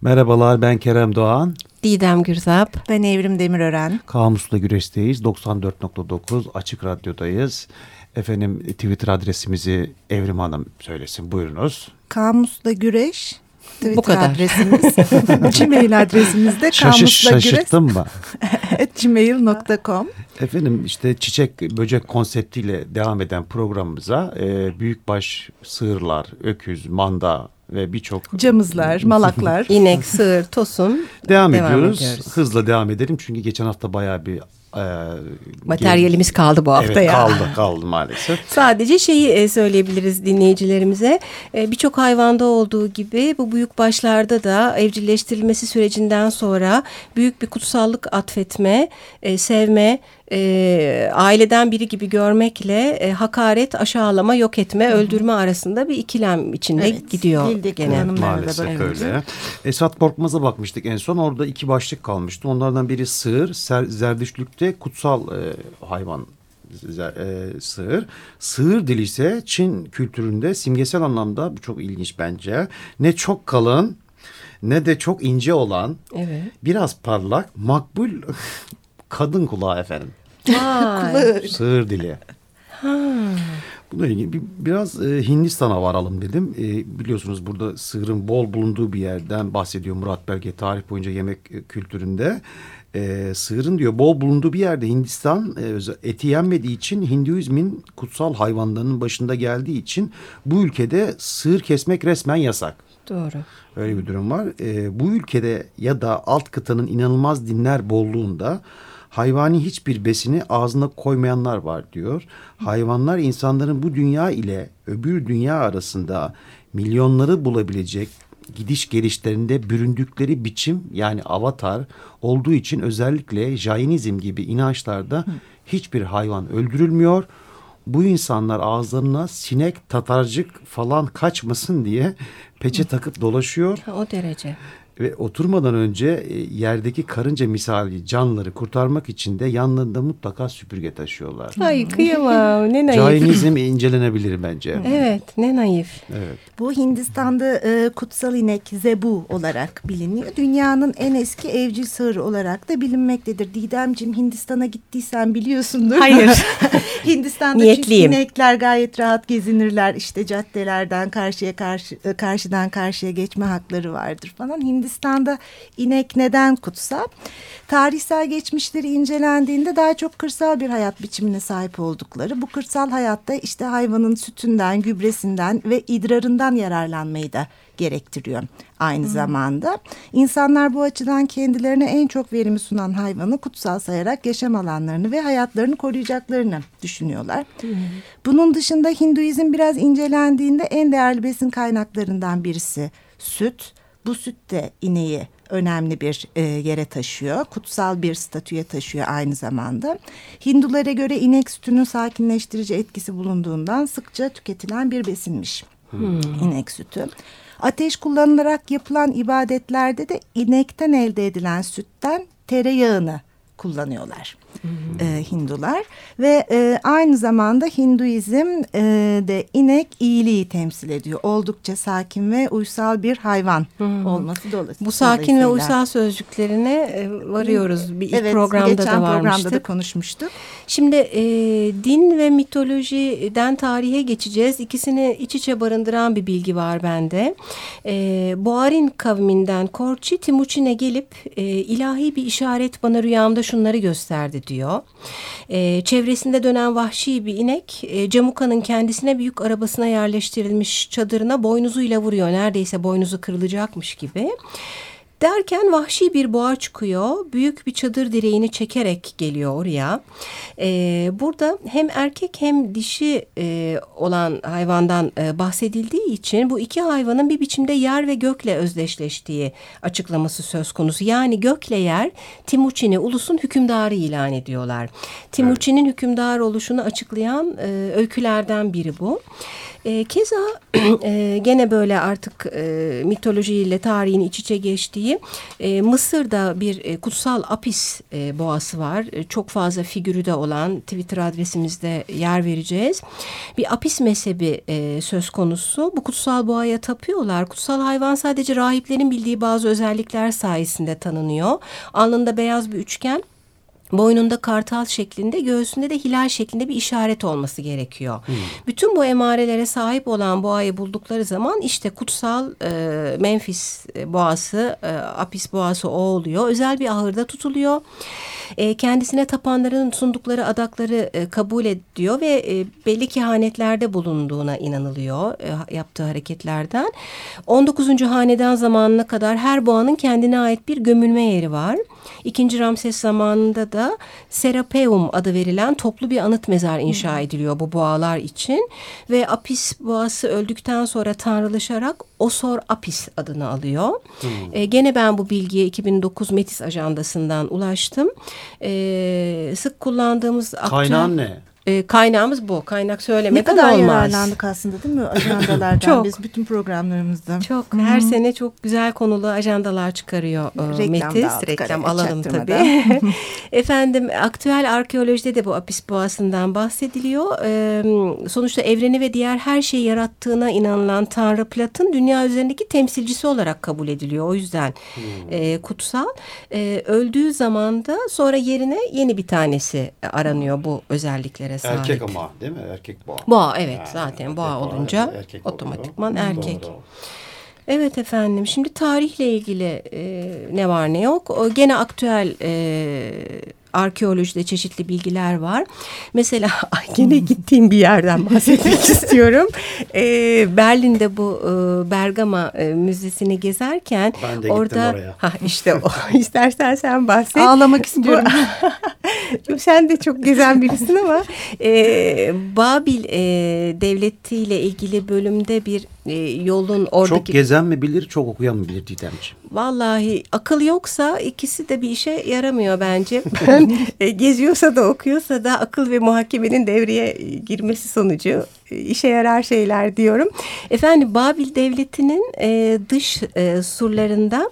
Merhabalar ben Kerem Doğan. Didem Gürzap. Ben Evrim Demirören. Kamusla Güreş'teyiz. 94.9 Açık Radyo'dayız. Efendim Twitter adresimizi Evrim Hanım söylesin. Buyurunuz. Kamusla Güreş. Twitter Bu kadar. adresimiz. Gmail adresimiz de Şaşış, Şaşırttın mı? gmail.com Efendim işte çiçek böcek konseptiyle devam eden programımıza e, büyükbaş sığırlar, öküz, manda ve birçok camızlar, malaklar, inek, sığır, tosun devam, devam ediyoruz. ediyoruz. Hızla devam edelim çünkü geçen hafta bayağı bir e, materyalimiz kaldı bu hafta evet, ya. kaldı kaldı maalesef. Sadece şeyi e, söyleyebiliriz dinleyicilerimize. E, birçok hayvanda olduğu gibi bu büyük başlarda da evcilleştirilmesi sürecinden sonra büyük bir kutsallık atfetme, sevme, e, aileden biri gibi görmekle e, hakaret, aşağılama, yok etme, Hı -hı. öldürme arasında bir ikilem içinde evet, gidiyor gene. Maalesef öyle. Esat Korkmaz'a bakmıştık en son. Orada iki başlık kalmıştı. Onlardan biri sığır. Ser, Zerdüştlük'te kutsal e, hayvan e, sığır. Sığır dili ise Çin kültüründe simgesel anlamda bu çok ilginç bence. Ne çok kalın ne de çok ince olan evet. biraz parlak makbul kadın kulağı efendim. Sığır dili. Ha. Bununla ilgili bir, biraz e, Hindistan'a varalım dedim. E, biliyorsunuz burada sığırın bol bulunduğu bir yerden bahsediyor Murat Belge tarih boyunca yemek e, kültüründe. E, sığırın diyor bol bulunduğu bir yerde Hindistan e, eti yenmediği için Hinduizmin kutsal hayvanlarının başında geldiği için bu ülkede sığır kesmek resmen yasak. Doğru. Öyle bir durum var. E, bu ülkede ya da alt kıtanın inanılmaz dinler bolluğunda hayvani hiçbir besini ağzına koymayanlar var diyor. Hayvanlar insanların bu dünya ile öbür dünya arasında milyonları bulabilecek gidiş gelişlerinde büründükleri biçim yani avatar olduğu için özellikle Jainizm gibi inançlarda hiçbir hayvan öldürülmüyor. Bu insanlar ağızlarına sinek, tatarcık falan kaçmasın diye peçe takıp dolaşıyor. O derece ve oturmadan önce e, yerdeki karınca misali canlıları kurtarmak için de yanlarında mutlaka süpürge taşıyorlar. Ay kıyamam ne naif. Cainizm incelenebilir bence. Evet ne naif. Evet. Bu Hindistan'da e, kutsal inek zebu olarak biliniyor. Dünyanın en eski evcil sığırı olarak da bilinmektedir. Didemciğim Hindistan'a gittiysen biliyorsundur. Hayır. Hindistan'da Niyetliyim. çünkü inekler gayet rahat gezinirler. İşte caddelerden karşıya karşı e, karşıdan karşıya geçme hakları vardır falan. Hindistan'da inek neden kutsal? Tarihsel geçmişleri incelendiğinde daha çok kırsal bir hayat biçimine sahip oldukları. Bu kırsal hayatta işte hayvanın sütünden, gübresinden ve idrarından yararlanmayı da gerektiriyor aynı hmm. zamanda. İnsanlar bu açıdan kendilerine en çok verimi sunan hayvanı kutsal sayarak yaşam alanlarını ve hayatlarını koruyacaklarını düşünüyorlar. Hmm. Bunun dışında Hinduizm biraz incelendiğinde en değerli besin kaynaklarından birisi süt. Bu süt de ineği önemli bir e, yere taşıyor. Kutsal bir statüye taşıyor aynı zamanda. Hindulara göre inek sütünün sakinleştirici etkisi bulunduğundan sıkça tüketilen bir besinmiş hmm. inek sütü. Ateş kullanılarak yapılan ibadetlerde de inekten elde edilen sütten tereyağını kullanıyorlar e, Hindular ve e, aynı zamanda Hinduizm e, de inek iyiliği temsil ediyor. Oldukça sakin ve uysal bir hayvan hmm. olması dolayısıyla. Bu sakin ve uysal sözcüklerine e, varıyoruz. Bir ilk evet, programda geçen da programda da konuşmuştuk. Şimdi e, din ve mitolojiden tarihe geçeceğiz. İkisini iç içe barındıran bir bilgi var bende. E, Boğarin kavminden Korçi Timuçin'e gelip e, ilahi bir işaret bana rüyamda şunları gösterdi diyor. E, çevresinde dönen vahşi bir inek e, Camuka'nın kendisine büyük arabasına yerleştirilmiş çadırına boynuzuyla vuruyor. Neredeyse boynuzu kırılacakmış gibi. Derken vahşi bir boğa çıkıyor. Büyük bir çadır direğini çekerek geliyor oraya. Ee, burada hem erkek hem dişi e, olan hayvandan e, bahsedildiği için bu iki hayvanın bir biçimde yer ve gökle özdeşleştiği açıklaması söz konusu. Yani gökle yer Timuçin'i ulusun hükümdarı ilan ediyorlar. Timuçin'in evet. hükümdar oluşunu açıklayan e, öykülerden biri bu. E, keza e, gene böyle artık e, mitolojiyle tarihin iç içe geçtiği e, Mısır'da bir e, kutsal Apis e, boğası var. E, çok fazla figürü de olan Twitter adresimizde yer vereceğiz. Bir Apis mezhebi e, söz konusu. Bu kutsal boğaya tapıyorlar. Kutsal hayvan sadece rahiplerin bildiği bazı özellikler sayesinde tanınıyor. Alnında beyaz bir üçgen boynunda kartal şeklinde, göğsünde de hilal şeklinde bir işaret olması gerekiyor. Hmm. Bütün bu emarelere sahip olan boğayı buldukları zaman işte kutsal e, Memphis boğası, e, Apis boğası o oluyor. Özel bir ahırda tutuluyor. E, kendisine tapanların sundukları adakları e, kabul ediyor ve e, belli kehanetlerde bulunduğuna inanılıyor e, yaptığı hareketlerden. 19. haneden zamanına kadar her boğanın kendine ait bir gömülme yeri var. İkinci Ramses zamanında da Serapeum adı verilen toplu bir anıt mezar inşa ediliyor bu boğalar için. Ve Apis boğası öldükten sonra tanrılaşarak Osor Apis adını alıyor. Hmm. E, gene ben bu bilgiye 2009 Metis ajandasından ulaştım. E, sık kullandığımız... Kaynağın ne? E, kaynağımız bu. Kaynak söylemeden olmaz. Ne kadar olmaz. yararlandık aslında değil mi ajandalardan çok, biz bütün programlarımızda. Çok. Hı -hı. Her sene çok güzel konulu ajandalar çıkarıyor e, Reklam Metis. Reklam alalım tabii. Efendim aktüel arkeolojide de bu Apis Boğası'ndan bahsediliyor. E, sonuçta evreni ve diğer her şeyi yarattığına inanılan Tanrı Plat'ın dünya üzerindeki temsilcisi olarak kabul ediliyor. O yüzden hmm. e, kutsal. E, öldüğü zaman da sonra yerine yeni bir tanesi aranıyor bu özelliklere sahip. Erkek ama değil mi? Erkek boğa. Boğa evet yani, zaten boğa olunca erkek otomatikman oluyor. erkek. Doğru. Evet efendim şimdi tarihle ilgili e, ne var ne yok. O, gene aktüel e, arkeolojide çeşitli bilgiler var. Mesela yine gittiğim bir yerden bahsetmek istiyorum. Ee, Berlin'de bu e, Bergama e, Müzesi'ni gezerken ben de orada oraya. ha işte o istersen sen bahset. Ağlamak istiyorum. Bu, sen de çok gezen birisin ama e, Babil e, devletiyle ilgili bölümde bir e, yolun oradaki... Çok gezen mi bilir, çok okuyan mı bilir Didemciğim? Vallahi akıl yoksa ikisi de bir işe yaramıyor bence. E, geziyorsa da okuyorsa da akıl ve muhakemenin devreye girmesi sonucu e, işe yarar şeyler diyorum. Efendim Babil Devleti'nin e, dış e, surlarında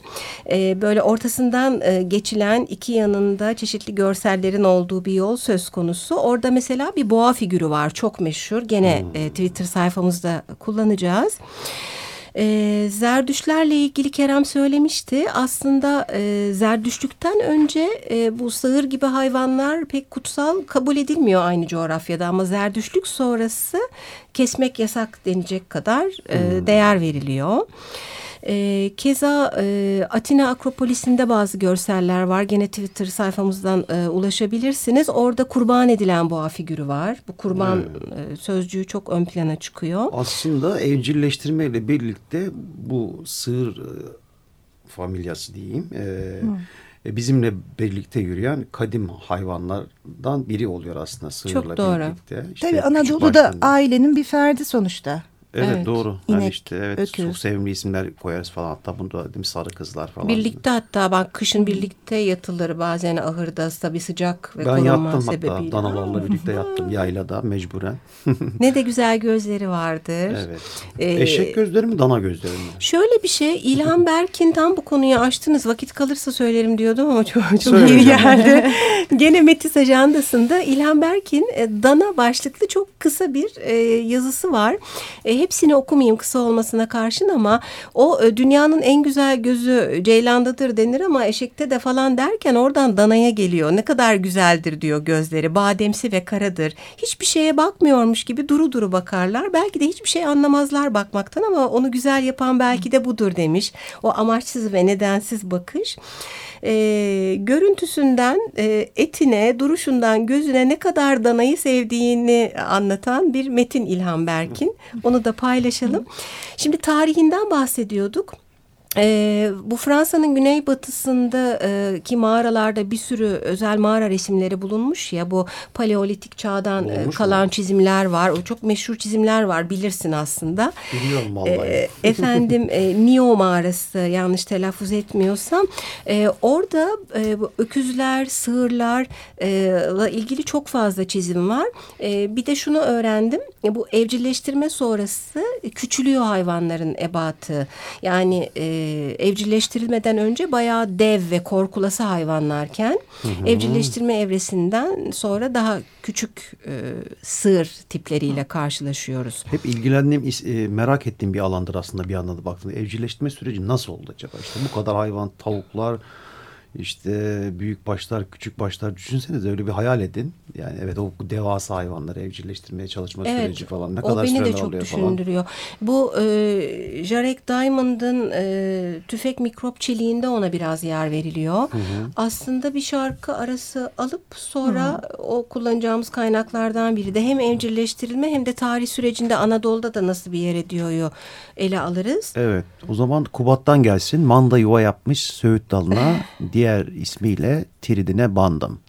e, böyle ortasından e, geçilen iki yanında çeşitli görsellerin olduğu bir yol söz konusu. Orada mesela bir boğa figürü var çok meşhur. Gene hmm. e, Twitter sayfamızda kullanacağız. E, Zerdüşlerle ilgili Kerem söylemişti. Aslında e, Zerdüşlükten önce e, bu sığır gibi hayvanlar pek kutsal kabul edilmiyor aynı coğrafyada. Ama Zerdüşlük sonrası kesmek yasak denecek kadar e, hmm. değer veriliyor. E, keza e, Atina Akropolisi'nde bazı görseller var. Gene Twitter sayfamızdan e, ulaşabilirsiniz. Orada kurban edilen boğa figürü var. Bu kurban hmm. e, sözcüğü çok ön plana çıkıyor. Aslında evcilleştirmeyle birlikte bu sığır e, familyası diyeyim... E, hmm bizimle birlikte yürüyen kadim hayvanlardan biri oluyor aslında sığırla Çok doğru. birlikte. İşte Tabii Anadolu'da ailenin bir ferdi sonuçta. Evet, evet doğru. İnek, yani işte evet öküz. çok sevimli isimler koyarız falan. Hatta bunda değil mi sarı kızlar falan. Birlikte hatta bak kışın birlikte yatılır bazen ahırda tabii sıcak ve ben yattım sebebiyle. hatta danalarla birlikte yattım yaylada mecburen. ne de güzel gözleri vardır. Evet. Ee, Eşek gözleri mi dana gözleri mi? Şöyle bir şey İlhan Berkin tam bu konuyu açtınız. Vakit kalırsa söylerim diyordum ama çok, çok iyi geldi. Gene Metis ajandasında İlhan Berkin e, dana başlıklı çok kısa bir e, yazısı var. E, hepsini okumayayım kısa olmasına karşın ama o e, dünyanın en güzel gözü ceylandadır denir ama eşekte de falan derken oradan danaya geliyor. Ne kadar güzeldir diyor gözleri. Bademsi ve karadır. Hiçbir şeye bakmıyormuş gibi duru duru bakarlar. Belki de hiçbir şey anlamazlar bakmaktan ama onu güzel yapan belki de budur demiş. O amaçsız ve nedensiz bakış e, görüntüsünden e, etine, duruşundan gözüne ne kadar danayı sevdiğini anlatan bir metin İlhan Berk'in. Onu da paylaşalım. Şimdi tarihinden bahsediyorduk. E, bu Fransa'nın güneybatısında e, ki mağaralarda bir sürü özel mağara resimleri bulunmuş ya bu paleolitik çağdan e, kalan mu? çizimler var. O çok meşhur çizimler var bilirsin aslında. Biliyorum vallahi. E, efendim e, Nio mağarası yanlış telaffuz etmiyorsam e, orada e, öküzler, sığırlarla e, ilgili çok fazla çizim var. E, bir de şunu öğrendim. E, bu evcilleştirme sonrası küçülüyor hayvanların ebatı. Yani e, evcilleştirilmeden önce bayağı dev ve korkulası hayvanlarken hı hı. evcilleştirme evresinden sonra daha küçük e, sığır tipleriyle karşılaşıyoruz. Hep ilgilendiğim, e, merak ettiğim bir alandır aslında bir anlamda baktığında. Evcilleştirme süreci nasıl oldu acaba? İşte bu kadar hayvan, tavuklar, işte büyük başlar, küçük başlar düşünsenize öyle bir hayal edin. Yani evet o devasa hayvanları evcilleştirmeye çalışma evet, süreci falan ne kadar süreler oluyor falan. O beni de çok düşündürüyor. Bu e, Jarek Diamond'ın e, tüfek mikrop çeliğinde ona biraz yer veriliyor. Hı hı. Aslında bir şarkı arası alıp sonra hı. o kullanacağımız kaynaklardan biri de hem evcilleştirilme hem de tarih sürecinde Anadolu'da da nasıl bir yer ediyor ele alırız. Evet o zaman Kubat'tan gelsin. Manda yuva yapmış Söğüt dalına diye diğer ismiyle Tiridine bandım.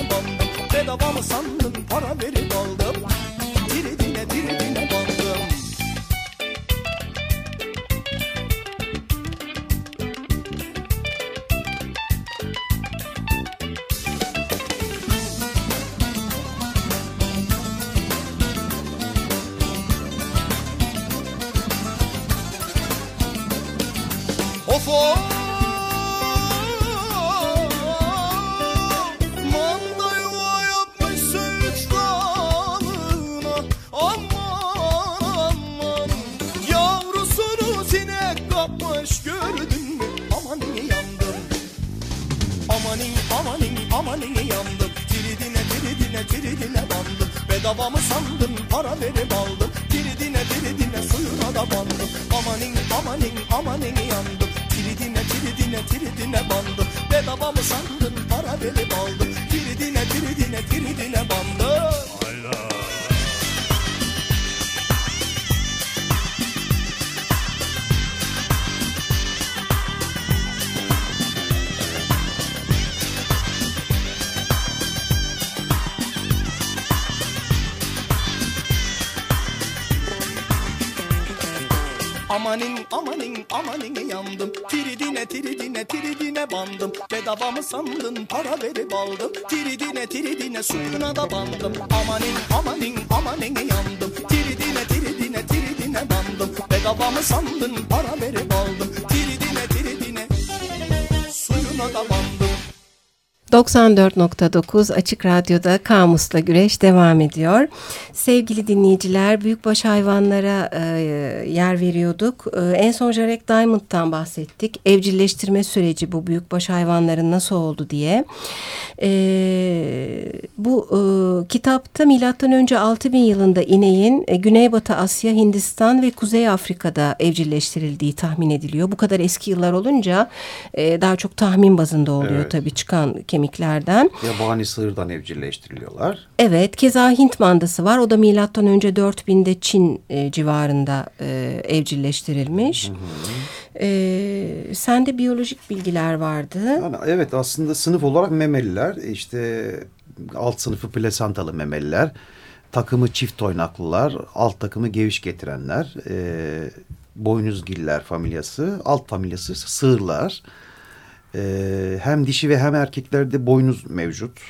Bandım Bedava mı sandın? Para verip Amanin amanin amanin yandım. Tiridine tiridine tiridine bandım. Bedava mı sandın para verip aldım. Tiridine tiridine suyuna da bandım. Amanin amanin amanin yandım. Tiridine tiridine tiridine bandım. Bedava mı sandın para verip aldım 94.9 Açık Radyo'da Kamus'la Güreş devam ediyor. Sevgili dinleyiciler, büyükbaş hayvanlara e, yer veriyorduk. E, en son Jarek Diamond'dan bahsettik. Evcilleştirme süreci bu büyükbaş hayvanların nasıl oldu diye. E, bu e, kitapta milattan önce 6000 yılında ineğin e, Güneybatı Asya, Hindistan ve Kuzey Afrika'da evcilleştirildiği tahmin ediliyor. Bu kadar eski yıllar olunca e, daha çok tahmin bazında oluyor evet. tabii çıkan kemiklerden. Yabani sığırdan evcilleştiriliyorlar. Evet, keza Hint mandası var. O da milattan önce 4000'de Çin e, civarında e, evcilleştirilmiş. Hı hı. E, sende biyolojik bilgiler vardı. Yani evet aslında sınıf olarak memeliler. işte alt sınıfı plasantalı memeliler. Takımı çift oynaklılar. Alt takımı geviş getirenler. E, boynuzgiller familyası. Alt familyası sığırlar. E, hem dişi ve hem erkeklerde boynuz mevcut.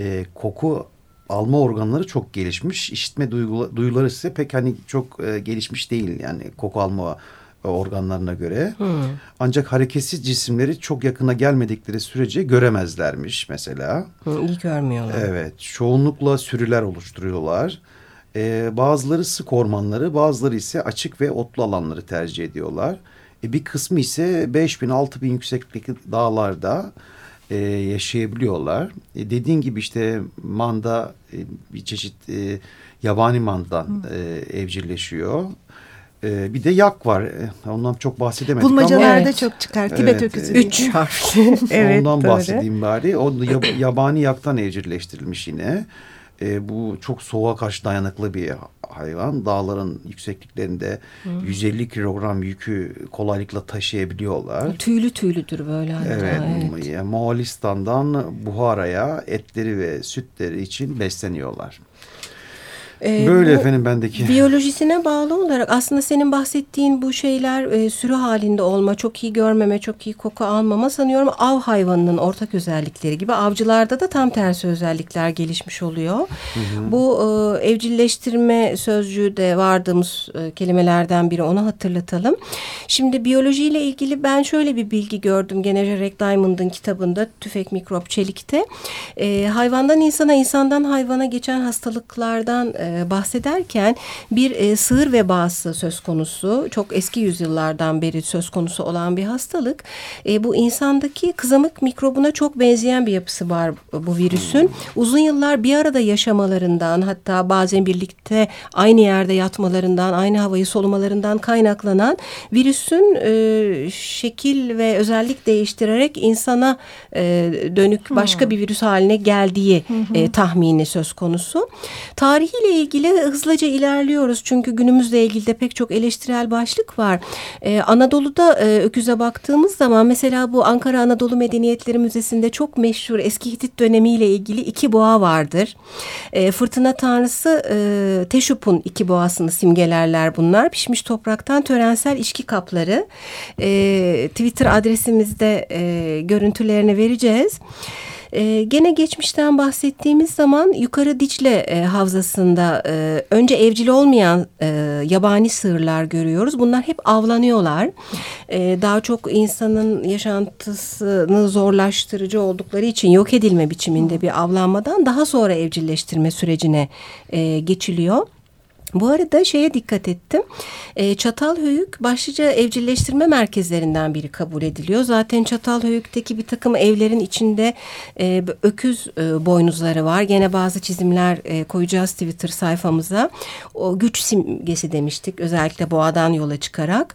E, koku alma organları çok gelişmiş. İşitme duygula, duyuları ise pek hani çok e, gelişmiş değil. Yani koku alma organlarına göre. Hmm. Ancak hareketsiz cisimleri çok yakına gelmedikleri sürece göremezlermiş mesela. Hmm, iyi görmüyorlar. Evet. Çoğunlukla sürüler oluşturuyorlar. Ee, bazıları sık ormanları, bazıları ise açık ve otlu alanları tercih ediyorlar. E, bir kısmı ise 5000 6000 yükseklik dağlarda e, yaşayabiliyorlar. E, dediğin gibi işte manda e, bir çeşit e, yabani mandan e, evcilleşiyor. E, bir de yak var. E, ondan çok bahsedemedik Bulmacalarda ama. Evet. çok çıkar. Tibet evet, öküzü. Üç harfli. evet, Ondan doğru. bahsedeyim bari. O yab yabani yaktan evcilleştirilmiş yine. E, bu çok soğuğa karşı dayanıklı bir hayvan. Dağların yüksekliklerinde hmm. 150 kilogram yükü kolaylıkla taşıyabiliyorlar. Tüylü tüylüdür böyle. Hatta, evet. evet. Moğolistan'dan Buhara'ya etleri ve sütleri için besleniyorlar. Ee, Böyle efendim bendeki. Biyolojisine bağlı olarak aslında senin bahsettiğin bu şeyler e, sürü halinde olma, çok iyi görmeme, çok iyi koku almama sanıyorum av hayvanının ortak özellikleri gibi. Avcılarda da tam tersi özellikler gelişmiş oluyor. Hı hı. Bu e, evcilleştirme sözcüğü de vardığımız e, kelimelerden biri onu hatırlatalım. Şimdi biyolojiyle ilgili ben şöyle bir bilgi gördüm gene Jarek Diamond'ın kitabında Tüfek Mikrop Çelik'te. E, hayvandan insana, insandan hayvana geçen hastalıklardan e, e, bahsederken bir e, sığır vebası söz konusu. Çok eski yüzyıllardan beri söz konusu olan bir hastalık. E, bu insandaki kızamık mikrobuna çok benzeyen bir yapısı var bu virüsün. Uzun yıllar bir arada yaşamalarından hatta bazen birlikte aynı yerde yatmalarından, aynı havayı solumalarından kaynaklanan virüsün e, şekil ve özellik değiştirerek insana e, dönük başka hmm. bir virüs haline geldiği e, tahmini söz konusu. Tarihiyle ilgili hızlıca ilerliyoruz. Çünkü günümüzle ilgili de pek çok eleştirel başlık var. Ee, Anadolu'da e, öküze baktığımız zaman mesela bu Ankara Anadolu Medeniyetleri Müzesi'nde çok meşhur eski Hitit dönemiyle ilgili iki boğa vardır. E, fırtına tanrısı e, Teşup'un iki boğasını simgelerler bunlar. Pişmiş topraktan törensel içki kapları. E, Twitter adresimizde e, görüntülerini vereceğiz. E, gene geçmişten bahsettiğimiz zaman yukarı Dicle e, havzasında e, önce evcil olmayan e, yabani sığırlar görüyoruz. Bunlar hep avlanıyorlar. E, daha çok insanın yaşantısını zorlaştırıcı oldukları için yok edilme biçiminde bir avlanmadan daha sonra evcilleştirme sürecine e, geçiliyor. Bu arada şeye dikkat ettim. E, Çatalhöyük başlıca evcilleştirme merkezlerinden biri kabul ediliyor. Zaten Çatalhöyük'teki bir takım evlerin içinde e, öküz e, boynuzları var. Gene bazı çizimler e, koyacağız Twitter sayfamıza. O güç simgesi demiştik özellikle boğadan yola çıkarak.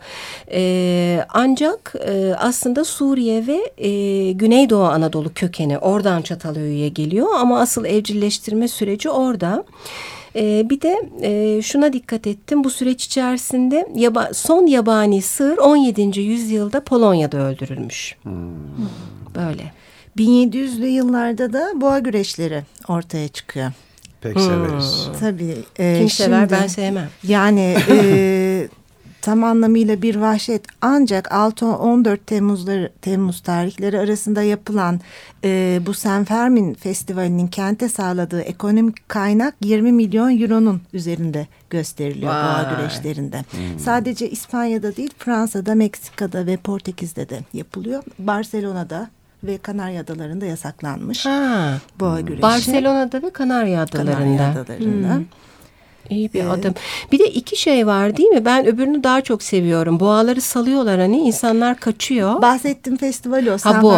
E, ancak e, aslında Suriye ve e, Güneydoğu Anadolu kökeni oradan Çatalhöyük'e geliyor. Ama asıl evcilleştirme süreci orada. E, bir de e, şuna dikkat ettim. Bu süreç içerisinde yaba, son yabani sığır 17. yüzyılda Polonya'da öldürülmüş. Hmm. Böyle. 1700'lü yıllarda da boğa güreşleri ortaya çıkıyor. Pek hmm. severiz. Tabii. E, Kim şimdi, sever ben sevmem. Yani e, tam anlamıyla bir vahşet ancak 6-14 Temmuzları, Temmuz tarihleri arasında yapılan e, bu Senfermin Festivali'nin kente sağladığı ekonomik kaynak 20 milyon euronun üzerinde gösteriliyor Vay. boğa güreşlerinde. Hmm. Sadece İspanya'da değil Fransa'da, Meksika'da ve Portekiz'de de yapılıyor. Barcelona'da ve Kanarya Adaları'nda yasaklanmış. Ha. Boğa güreşi. Barcelona'da ve Kanarya Adaları'nda. Kanarya Adaları'nda. Hmm. İyi bir adım. Bir de iki şey var değil mi? Ben öbürünü daha çok seviyorum. Boğaları salıyorlar hani insanlar kaçıyor. Bahsettiğim festival o. Ha bu.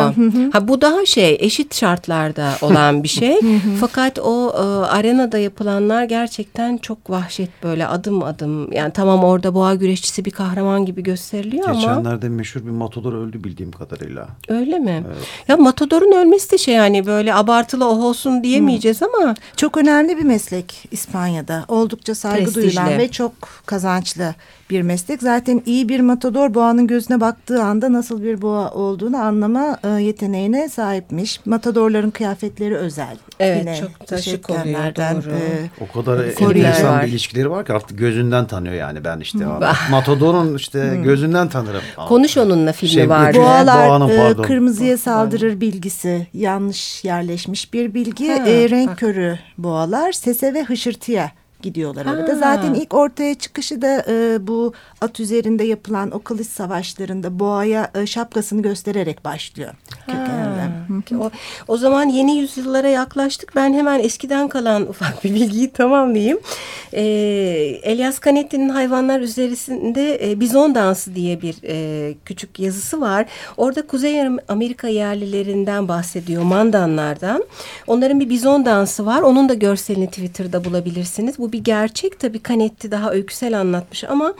Ha bu daha şey eşit şartlarda olan bir şey. Fakat o e, arenada yapılanlar gerçekten çok vahşet böyle adım adım. Yani tamam orada boğa güreşçisi bir kahraman gibi gösteriliyor ama Geçenlerde meşhur bir matador öldü bildiğim kadarıyla. öyle mi? Ya matadorun ölmesi de şey yani böyle abartılı oh olsun diyemeyeceğiz ama Çok önemli bir meslek İspanya'da. Oldukça saygı Prestijli. duyulan ve çok kazançlı bir meslek. Zaten iyi bir matador boğanın gözüne baktığı anda nasıl bir boğa olduğunu anlama e, yeteneğine sahipmiş. Matadorların kıyafetleri özel. Evet, Yine çok da dış şık oluyor, doğru. e, O kadar Kolyeler enteresan var. bir ilişkileri var ki artık gözünden tanıyor yani ben işte. Matador'un işte gözünden tanırım. konuş onunla filmi Şey, vardı. Boğalar Boğanın, e, pardon. kırmızıya saldırır bilgisi yanlış yerleşmiş bir bilgi. Ha, E, renk bak. körü boğalar sese ve hışırtıya gidiyorlar orada. Ha. Zaten ilk ortaya çıkışı da e, bu at üzerinde yapılan o kılıç savaşlarında boğaya e, şapkasını göstererek başlıyor. Kökeninde. Hı. O, o zaman yeni yüzyıllara yaklaştık. Ben hemen eskiden kalan ufak bir bilgiyi tamamlayayım. Ee, Elias Canetti'nin hayvanlar üzerinde e, bizon dansı diye bir e, küçük yazısı var. Orada Kuzey Amerika yerlilerinden bahsediyor, mandanlardan. Onların bir bizon dansı var. Onun da görselini Twitter'da bulabilirsiniz. Bu bir gerçek. Tabii Canetti daha öyküsel anlatmış ama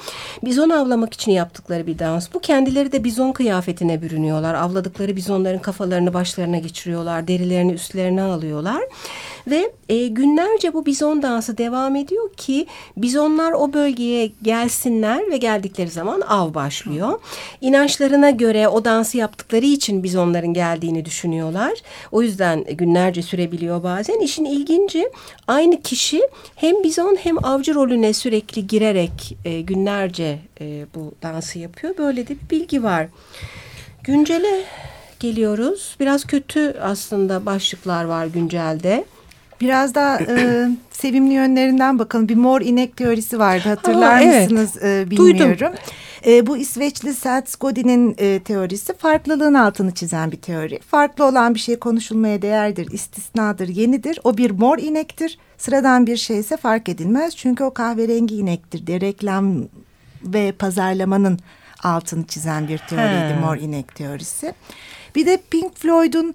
bizon avlamak için yaptıkları bir dans. Bu kendileri de bizon kıyafetine bürünüyorlar. Avladıkları bizonların kafalarını başlarına geçiriyorlar. Derilerini üstlerine alıyorlar. Ve e, günlerce bu bizon dansı devam ediyor ki bizonlar o bölgeye gelsinler ve geldikleri zaman av başlıyor. İnançlarına göre o dansı yaptıkları için bizonların geldiğini düşünüyorlar. O yüzden günlerce sürebiliyor bazen. İşin ilginci aynı kişi hem bizon hem avcı rolüne sürekli girerek e, günlerce e, bu dansı yapıyor. Böyle de bir bilgi var. Güncele geliyoruz. Biraz kötü aslında başlıklar var güncelde. Biraz daha e, sevimli yönlerinden bakalım. Bir mor inek teorisi vardı hatırlar Aa, evet. mısınız e, Duydum. bilmiyorum. E, bu İsveçli Seth Godin'in e, teorisi farklılığın altını çizen bir teori. Farklı olan bir şey konuşulmaya değerdir, istisnadır, yenidir. O bir mor inektir. Sıradan bir şey ise fark edilmez. Çünkü o kahverengi inektir diye reklam ve pazarlamanın altını çizen bir teoriydi He. mor inek teorisi. Bir de Pink Floyd'un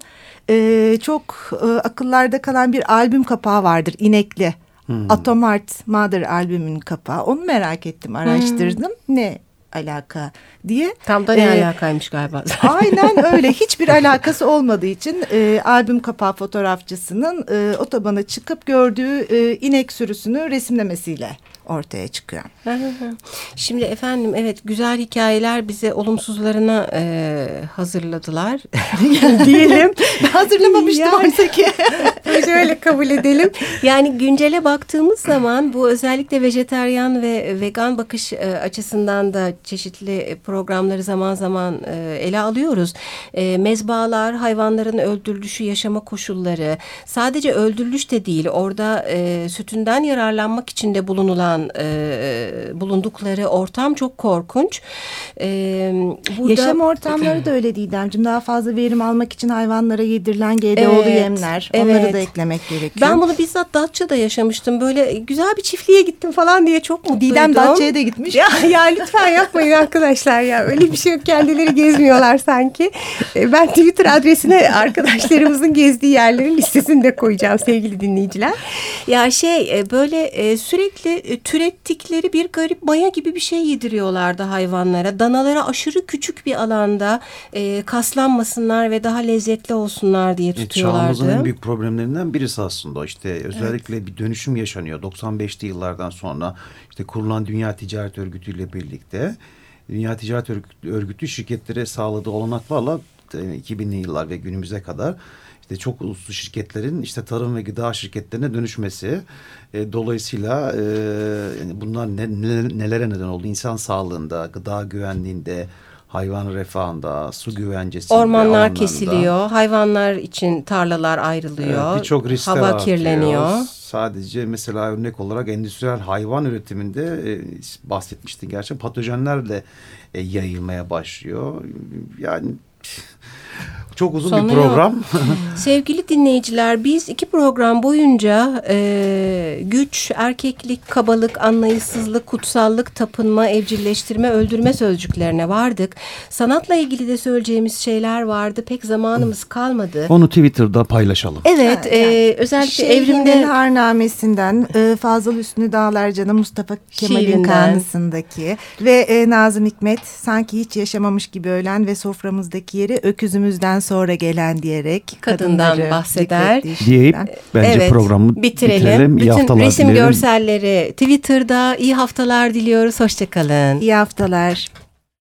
e, çok e, akıllarda kalan bir albüm kapağı vardır inekli. Atom Heart Mother albümün kapağı. Onu merak ettim, araştırdım. Ne alaka diye. Tam da ne E, alakaymış galiba. Aynen öyle. Hiçbir alakası olmadığı için e, albüm kapağı fotoğrafçısının e, otobana çıkıp gördüğü e, inek sürüsünü resimlemesiyle ortaya çıkıyor. Şimdi efendim evet güzel hikayeler bize olumsuzlarına e, hazırladılar diyelim. Hazırlamamıştım Yani- oysa ki. Şöyle kabul edelim. Yani güncele baktığımız zaman bu özellikle vejeteryan ve vegan bakış e, açısından da çeşitli programları zaman zaman e, ele alıyoruz. E, mezbalar, hayvanların öldürülüşü, yaşama koşulları sadece öldürülüş de değil orada e, sütünden yararlanmak için de bulunulan e, bulundukları ortam çok korkunç. E, burada, Yaşam ortamları da öyle Didemciğim. Daha fazla verim almak için hayvanlara yedirilen GDO'lu Evet, yemler. Onları evet. da eklemek gerekiyor. Ben bunu bizzat Datça'da yaşamıştım. Böyle güzel bir çiftliğe gittim falan diye çok mutluydum. Didem Datça'ya da gitmiş. Ya, ya lütfen yapmayın arkadaşlar ya. Öyle bir şey yok. Kendileri gezmiyorlar sanki. E, Ben Twitter adresine arkadaşlarımızın gezdiği yerlerin listesini de koyacağım sevgili dinleyiciler. Ya şey e, böyle e, sürekli e, türettikleri bir garip maya gibi bir şey yediriyorlardı hayvanlara. Danalara aşırı küçük bir alanda e, kaslanmasınlar ve daha lezzetli olsunlar diye E, tutuyorlardı. Çağımızın en büyük problemlerinden birisi aslında işte özellikle bir dönüşüm yaşanıyor 95'li yıllardan sonra işte kurulan Dünya Ticaret Örgütü ile birlikte Dünya Ticaret Örgütü, şirketlere sağladığı olanaklarla e, 2000'li yıllar ve günümüze kadar işte çok uluslu şirketlerin işte tarım ve gıda şirketlerine dönüşmesi e, dolayısıyla e, yani bunlar ne, ne- nelere neden oldu insan sağlığında gıda güvenliğinde hayvan refahında su güvencesinde Ormanlar kesiliyor, hayvanlar için tarlalar ayrılıyor, Evet, Birçok riskler hava artıyor. kirleniyor. Sadece mesela örnek olarak endüstriyel hayvan üretiminde e, bahsetmiştin gerçekten patojenler de e, yayılmaya başlıyor. Yani Çok uzun Sonu bir program. Sevgili dinleyiciler biz iki program boyunca e, güç, erkeklik, kabalık, anlayışsızlık, kutsallık, tapınma, evcilleştirme, öldürme sözcüklerine vardık. Sanatla ilgili de söyleyeceğimiz şeyler vardı. Pek zamanımız kalmadı. Onu Twitter'da paylaşalım. Evet, Ha, yani e, özellikle Şehri'nin evrimde Harnamesi'nden e, Fazıl Hüsnü Dağlarca'nın Mustafa Kemal'in. Kanısı'ndaki ve e, Nazım Hikmet sanki hiç yaşamamış gibi ölen ve soframızdaki yeri öküzümüzden sonra gelen diyerek Kadından bahseder. şiirden. bence programı bitirelim. İyi Bütün resim dilerim. görselleri Twitter'da iyi haftalar diliyoruz. Hoşçakalın. İyi haftalar.